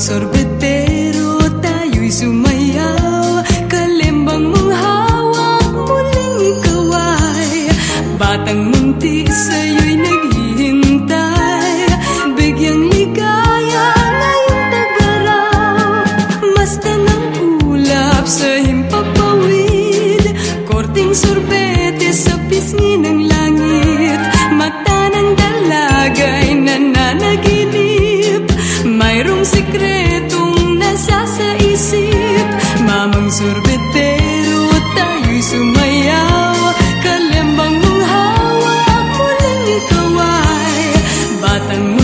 Kalimbang sorbetero tayo'y sumayaw. Kalimbang hawak muling ikaw ay Batang munti sa'yo'y nag than.